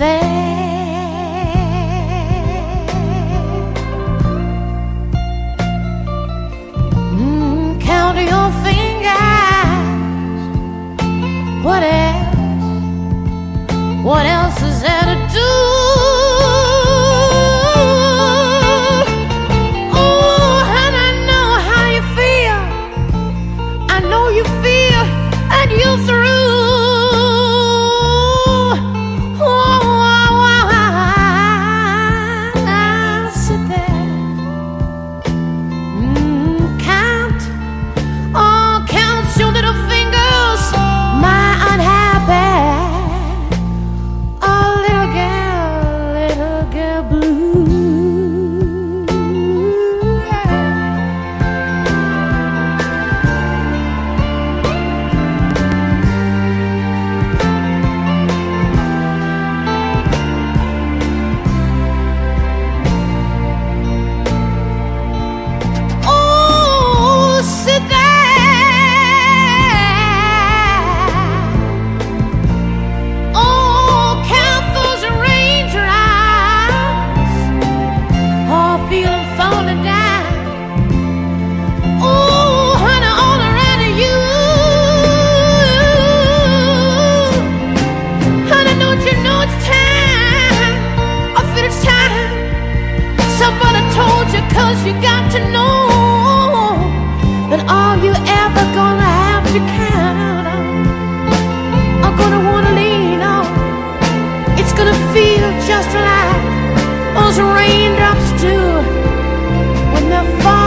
Mm, count your fingers. What else? What else is there to do? All you ever gonna have to count on are gonna wanna lean on. It's gonna feel just like those raindrops do when they're falling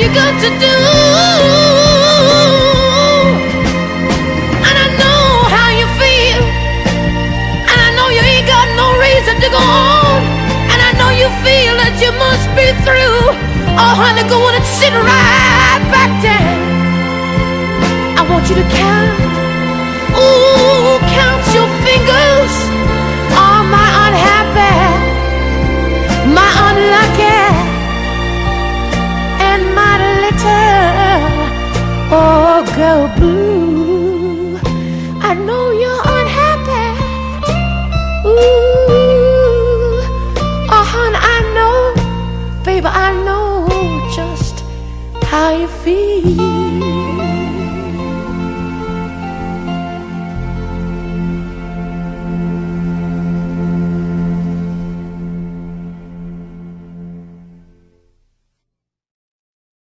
you got to do? And I know how you feel. And I know you ain't got no reason to go on. And I know you feel that you must be through. Oh, honey, go on and sit right back down. I want you to count. Ooh, count your fingers. Oh girl blue. I know you're unhappy. Ooh.